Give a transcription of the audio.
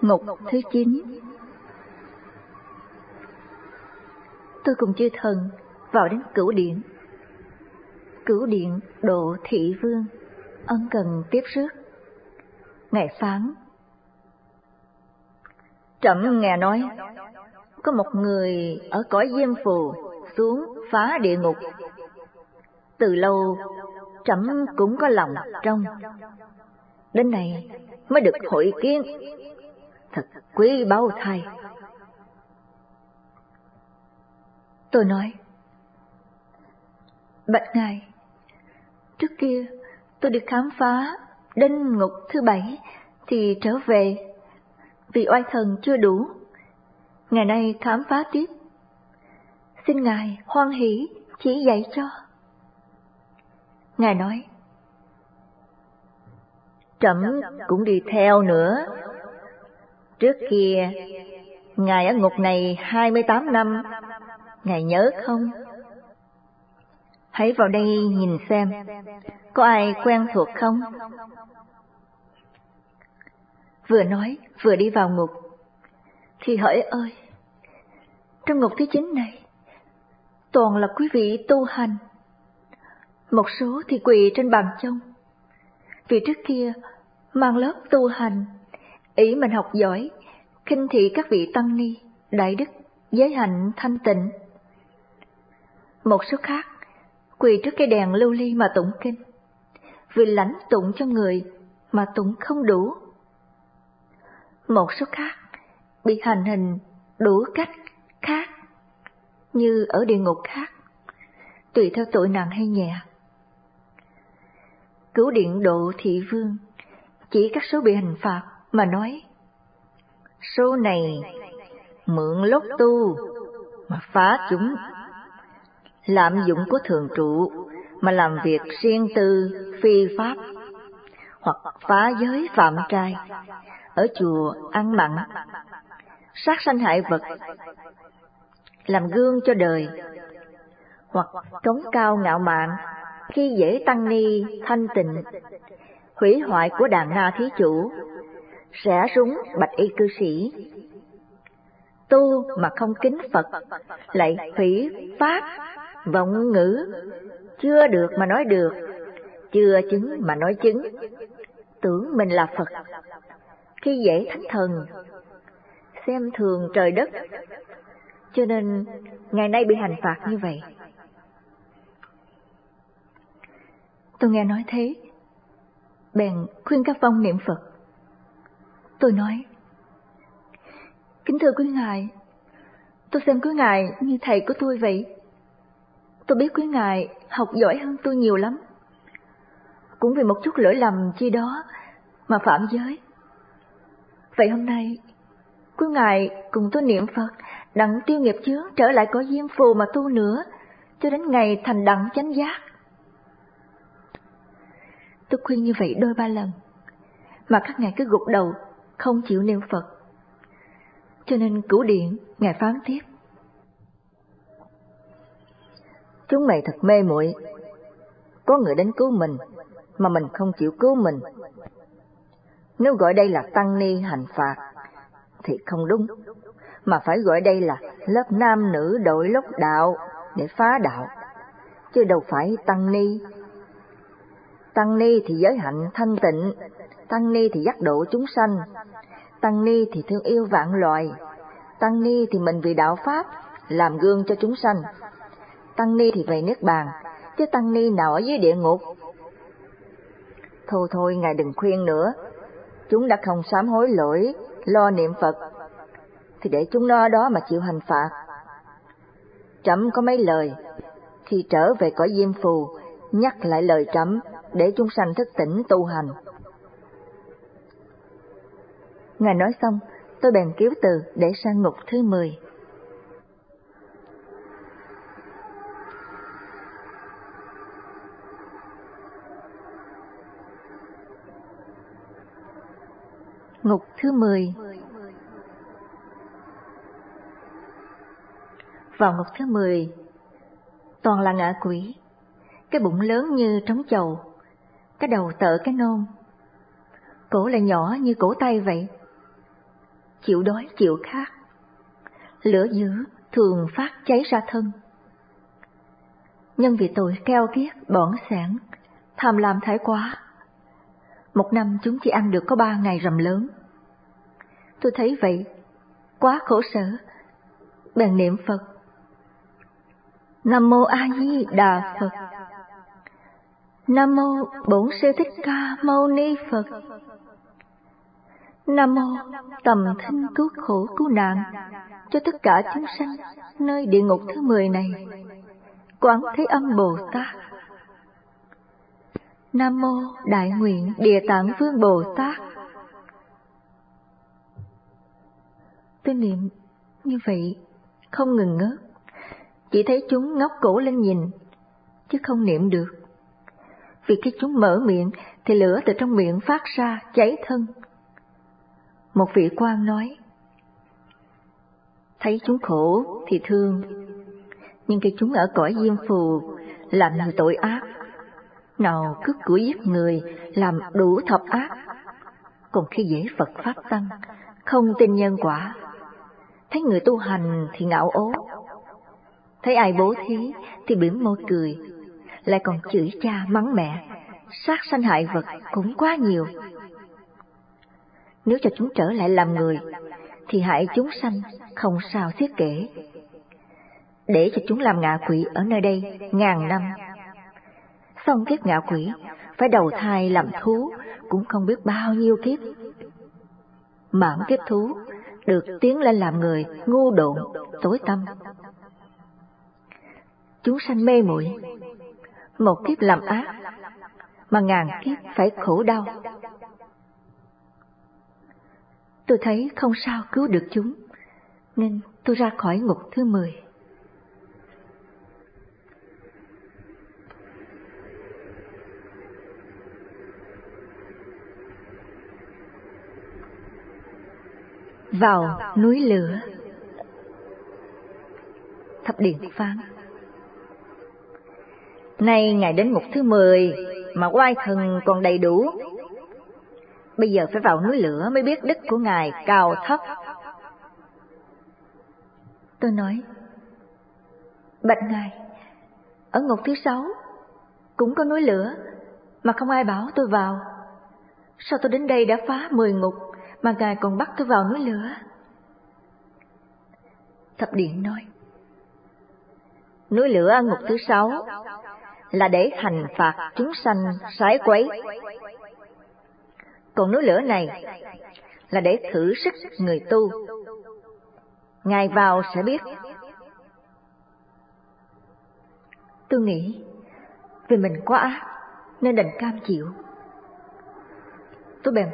Ngục thứ 9 Tôi cùng chư thần vào đến cửu điện. Cửu điện độ thị vương, ân cần tiếp rước. Ngài phán Trẫm nghe nói, có một người ở cõi diêm phù xuống phá địa ngục. Từ lâu, trẫm cũng có lòng trong. Đến này mới được hội kiến. Thật quý báu thay. Tôi nói, Bạch Ngài, trước kia tôi được khám phá đinh ngục thứ bảy thì trở về vì oai thần chưa đủ. Ngày nay khám phá tiếp. Xin Ngài hoan hỷ chỉ dạy cho. Ngài nói, Trẫm cũng đi theo nữa. Trước kia, Ngài ở ngục này 28 năm, Ngài nhớ không? Hãy vào đây nhìn xem, có ai quen thuộc không? Vừa nói, vừa đi vào ngục. Thì hỡi ơi, trong ngục thứ chín này, toàn là quý vị tu hành. Một số thì quỳ trên bàn trông. Vì trước kia, mang lớp tu hành, ý mình học giỏi, kinh thị các vị tăng ni, đại đức, giới hạnh thanh tịnh. Một số khác, quỳ trước cái đèn lưu ly mà tụng kinh, vì lãnh tụng cho người mà tụng không đủ một số khác bị hành hình đủ cách khác như ở địa ngục khác, tùy theo tội nặng hay nhẹ. Cứu điện độ thị vương chỉ các số bị hình phạt mà nói số này mượn lốt tu mà phá chúng. Lạm dụng của thường trụ mà làm việc riêng tư phi pháp hoặc phá giới phạm trai ở chùa ăn mặn, sát sanh hại vật, làm gương cho đời, hoặc trống cao ngạo mạn khi dễ tăng ni thanh tịnh, hủy hoại của đàn na thí chủ, sẽ rúng bạch y cư sĩ. Tu mà không kính Phật, lại hủy pháp, vọng ngữ, chưa được mà nói được, chưa chứng mà nói chứng, tưởng mình là Phật, khi dễ thánh thần, xem thường trời đất, cho nên ngày nay bị hành phạt như vậy. Tôi nghe nói thế, bèn khuyên các phong niệm Phật. Tôi nói, Kính thưa quý ngài, tôi xem quý ngài như thầy của tôi vậy. Tôi biết quý ngài học giỏi hơn tôi nhiều lắm. Cũng vì một chút lỗi lầm chi đó mà phạm giới. Vậy hôm nay, quý ngài cùng tôi niệm Phật, đặng tiêu nghiệp chướng trở lại có diêm phù mà tu nữa, cho đến ngày thành đặng chánh giác. Tôi khuyên như vậy đôi ba lần, mà các ngài cứ gục đầu, không chịu niệm Phật. Cho nên cửu điện, ngài phán tiếp. Chúng mày thật mê muội có người đến cứu mình, mà mình không chịu cứu mình, nếu gọi đây là tăng ni hành phạt thì không đúng, mà phải gọi đây là lớp nam nữ đội lốc đạo để phá đạo, chứ đâu phải tăng ni. Tăng ni thì giới hạnh thanh tịnh, tăng ni thì dắt độ chúng sanh, tăng ni thì thương yêu vạn loài, tăng ni thì mình vì đạo pháp làm gương cho chúng sanh, tăng ni thì về nước bàn, chứ tăng ni nào ở dưới địa ngục. Thôi thôi, ngài đừng khuyên nữa, chúng đã không sám hối lỗi, lo niệm Phật, thì để chúng nó đó mà chịu hành phạt. Trẫm có mấy lời, khi trở về cõi diêm phù, nhắc lại lời trẫm để chúng sanh thức tỉnh tu hành. Ngài nói xong, tôi bèn cứu từ để sang ngục thứ 10. Ngục thứ 10 Vào ngục thứ 10, toàn là ngạ quỷ, cái bụng lớn như trống chầu, cái đầu tợ cái nôn, cổ lại nhỏ như cổ tay vậy chịu đói chịu khát. Lửa dữ thường phát cháy ra thân. Nhân vì tội keo kiết, bỏng sản, tham lam thái quá. Một năm chúng chỉ ăn được có ba ngày rằm lớn. Tôi thấy vậy, quá khổ sở, bèn niệm Phật. Nam mô A Di Đà Phật. Nam mô Bổn Sư Thích Ca Mâu Ni Phật. Nam mô tầm thanh cứu khổ cứu nạn cho tất cả chúng sanh nơi địa ngục thứ mười này. Quán Thế Âm Bồ Tát. Nam mô Đại nguyện Địa Tạng Vương Bồ Tát. Tôi niệm như vậy không ngừng ngớt, chỉ thấy chúng ngóc cổ lên nhìn, chứ không niệm được. Vì khi chúng mở miệng thì lửa từ trong miệng phát ra cháy thân. Một vị quan nói, thấy chúng khổ thì thương, nhưng khi chúng ở cõi diêm phù làm nhiều tội ác, nào cướp của giết người, làm đủ thập ác, còn khi dễ Phật Pháp Tăng, không tin nhân quả, thấy người tu hành thì ngạo ố, thấy ai bố thí thì bỉm môi cười, lại còn chửi cha mắng mẹ, sát sanh hại vật cũng quá nhiều. Nếu cho chúng trở lại làm người, thì hại chúng sanh không sao thiết kể. Để cho chúng làm ngạ quỷ ở nơi đây ngàn năm. Xong kiếp ngạ quỷ, phải đầu thai làm thú, cũng không biết bao nhiêu kiếp. Mãn kiếp thú, được tiến lên làm người ngu độn, tối tâm. Chúng sanh mê muội một kiếp làm ác, mà ngàn kiếp phải khổ đau. Tôi thấy không sao cứu được chúng, nên tôi ra khỏi ngục thứ mười. Vào núi lửa. Thập Điện phán. Nay ngày đến ngục thứ mười mà oai thần còn đầy đủ. Bây giờ phải vào núi lửa mới biết đức của Ngài cao thấp. Tôi nói, Bạch Ngài, ở ngục thứ sáu cũng có núi lửa, mà không ai bảo tôi vào. Sao tôi đến đây đã phá mười ngục, mà Ngài còn bắt tôi vào núi lửa? Thập Điện nói, Núi lửa ngục thứ sáu là để hành phạt chúng sanh sái quấy còn núi lửa này là để thử sức người tu. Ngài vào sẽ biết. Tôi nghĩ vì mình quá ác nên đành cam chịu. Tôi bèn